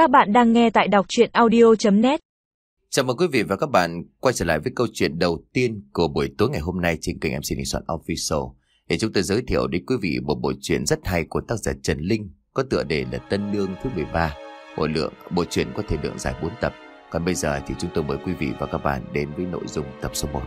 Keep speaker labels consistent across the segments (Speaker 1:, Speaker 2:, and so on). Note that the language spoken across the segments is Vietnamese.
Speaker 1: Các bạn đang nghe tại đọc chuyện audio.net
Speaker 2: Chào mừng quý vị và các bạn quay trở lại với câu chuyện đầu tiên của buổi tối ngày hôm nay trên kênh MC Đình Soạn Official. Để chúng tôi giới thiệu đến quý vị một bộ truyện rất hay của tác giả Trần Linh có tựa đề là Tân Nương thứ 13. Bộ lượng, bộ truyện có thể lượng dài 4 tập. Còn bây giờ thì chúng tôi mời quý vị và các bạn đến với nội dung tập số 1.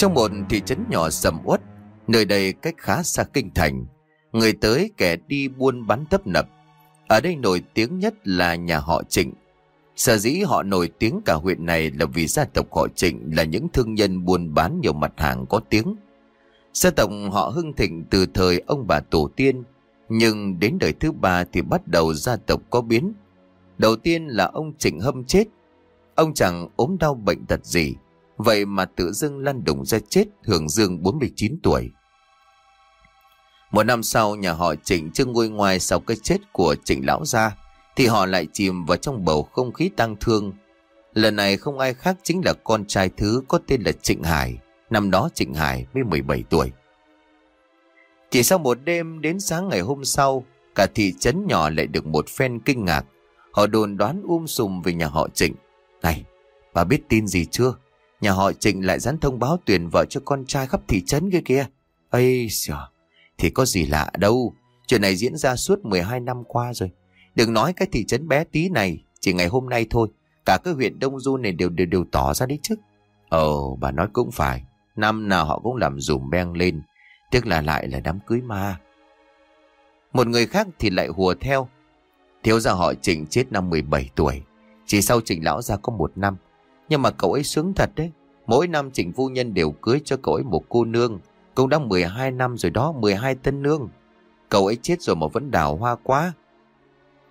Speaker 2: Trong một thị trấn nhỏ sầm uất, nơi đây cách khá xa kinh thành, người tới kẻ đi buôn bán tấp nập. Ở đây nổi tiếng nhất là nhà họ Trịnh. Sở dĩ họ nổi tiếng cả huyện này là vì gia tộc họ Trịnh là những thương nhân buôn bán nhiều mặt hàng có tiếng. Gia tộc họ hưng thịnh từ thời ông bà tổ tiên, nhưng đến đời thứ ba thì bắt đầu gia tộc có biến. Đầu tiên là ông Trịnh Hâm chết. Ông chẳng ốm đau bệnh tật gì, Vậy mà tự dưng lăn đùng ra chết hưởng dương 49 tuổi. Một năm sau nhà họ Trịnh chưa ngôi ngoài sau cái chết của Trịnh Lão Gia thì họ lại chìm vào trong bầu không khí tăng thương. Lần này không ai khác chính là con trai thứ có tên là Trịnh Hải. Năm đó Trịnh Hải mới 17 tuổi. Chỉ sau một đêm đến sáng ngày hôm sau, cả thị trấn nhỏ lại được một phen kinh ngạc. Họ đồn đoán um sùm về nhà họ Trịnh. Này, bà biết tin gì chưa? Nhà họ Trịnh lại dán thông báo tuyển vợ cho con trai khắp thị trấn kia kia. Ây xờ, thì có gì lạ đâu. Chuyện này diễn ra suốt 12 năm qua rồi. Đừng nói cái thị trấn bé tí này, chỉ ngày hôm nay thôi. Cả cái huyện Đông Du này đều đều đều tỏ ra đấy chứ. Ồ, bà nói cũng phải. Năm nào họ cũng làm dùm beng lên. Tiếc là lại là đám cưới ma. Một người khác thì lại hùa theo. Thiếu gia họ Trịnh chết năm 17 tuổi. Chỉ sau Trịnh lão ra có một năm. Nhưng mà cậu ấy sướng thật đấy. Mỗi năm Trịnh Phu Nhân đều cưới cho cậu ấy một cô nương. Cũng đã 12 năm rồi đó, 12 tân nương. Cậu ấy chết rồi mà vẫn đào hoa quá.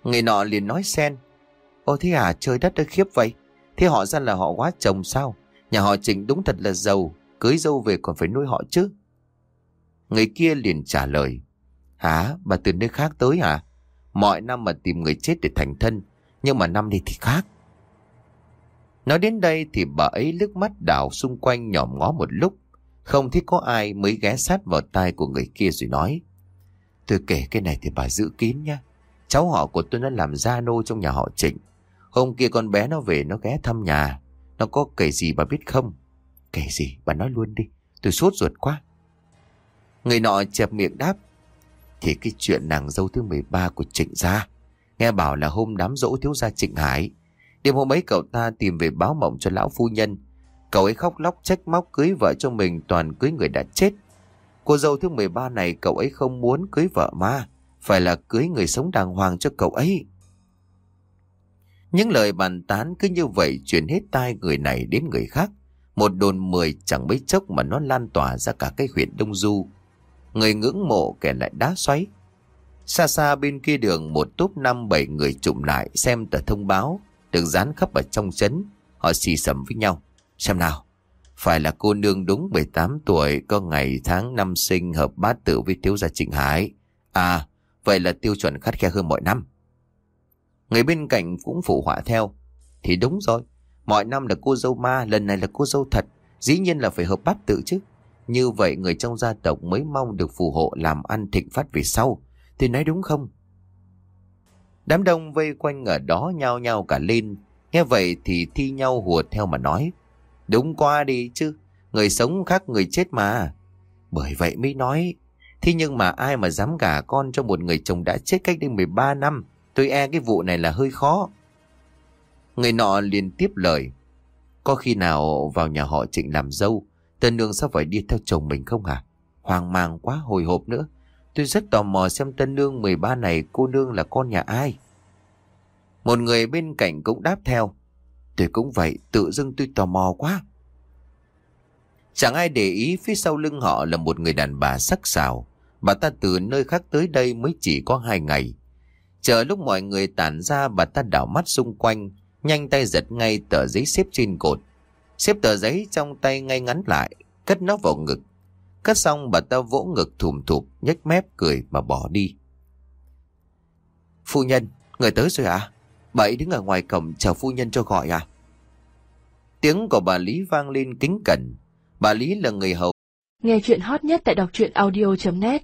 Speaker 2: Người nọ liền nói xen. Ô thế à, trời đất ơi khiếp vậy. Thế họ ra là họ quá chồng sao? Nhà họ Trịnh đúng thật là giàu, cưới dâu về còn phải nuôi họ chứ. Người kia liền trả lời. Hả? Bà từ nơi khác tới hả? Mọi năm mà tìm người chết để thành thân, nhưng mà năm nay thì khác. Nói đến đây thì bà ấy lướt mắt đảo xung quanh nhòm ngó một lúc. Không thấy có ai mới ghé sát vào tai của người kia rồi nói. Tôi kể cái này thì bà giữ kín nhá. Cháu họ của tôi nó làm gia nô trong nhà họ Trịnh. Hôm kia con bé nó về nó ghé thăm nhà. Nó có kể gì bà biết không? Kể gì bà nói luôn đi. Tôi sốt ruột quá. Người nọ chẹp miệng đáp. Thì cái chuyện nàng dâu thứ 13 của Trịnh gia. Nghe bảo là hôm đám dỗ thiếu gia Trịnh Hải. Đêm hôm ấy cậu ta tìm về báo mộng cho lão phu nhân. Cậu ấy khóc lóc trách móc cưới vợ cho mình, toàn cưới người đã chết. Cô dâu thứ 13 này, cậu ấy không muốn cưới vợ ma. Phải là cưới người sống đàng hoàng cho cậu ấy. Những lời bàn tán cứ như vậy truyền hết tai người này đến người khác. Một đồn mười chẳng mấy chốc mà nó lan tỏa ra cả cái huyện Đông Du. Người ngưỡng mộ kẻ lại đá xoáy. Xa xa bên kia đường, một túp năm bảy người trụm lại xem tờ thông báo được dán khắp ở trong chấn. Họ xì xầm với nhau. Xem nào, phải là cô nương đúng 18 tuổi, có ngày tháng năm sinh hợp bát tự với thiếu gia Trịnh Hải. À, vậy là tiêu chuẩn khắt khe hơn mọi năm. Người bên cạnh cũng phụ họa theo. Thì đúng rồi, mọi năm là cô dâu ma, lần này là cô dâu thật. Dĩ nhiên là phải hợp bát tự chứ. Như vậy người trong gia tộc mới mong được phù hộ làm ăn thịnh phát về sau. Thì nói đúng không? Đám đông vây quanh ở đó nhao nhao cả lên. Nghe vậy thì thi nhau hùa theo mà nói. Đúng qua đi chứ. Người sống khác người chết mà. Bởi vậy mới nói. Thế nhưng mà ai mà dám gả con cho một người chồng đã chết cách đây 13 năm. Tôi e cái vụ này là hơi khó. Người nọ liền tiếp lời. Có khi nào vào nhà họ trịnh làm dâu. Tân nương sao phải đi theo chồng mình không hả? Hoàng mang quá, hồi hộp nữa. Tôi rất tò mò xem tân nương 13 này cô nương là con nhà ai. Một người bên cạnh cũng đáp theo. Tôi cũng vậy, tự dưng tôi tò mò quá. Chẳng ai để ý phía sau lưng họ là một người đàn bà sắc sảo. Bà ta từ nơi khác tới đây mới chỉ có hai ngày. Chờ lúc mọi người tản ra bà ta đảo mắt xung quanh, nhanh tay giật ngay tờ giấy xếp trên cột. Xếp tờ giấy trong tay ngay ngắn lại, cất nó vào ngực. Cất xong bà ta vỗ ngực thùm thụp, nhếch mép cười mà bỏ đi. Phu nhân, người tới rồi à? Bà ấy đứng ở ngoài cổng chờ phu nhân cho gọi à? Tiếng của bà Lý vang lên kính cẩn. Bà Lý là người hầu.
Speaker 3: Nghe chuyện hot nhất tại đọc truyện audio.net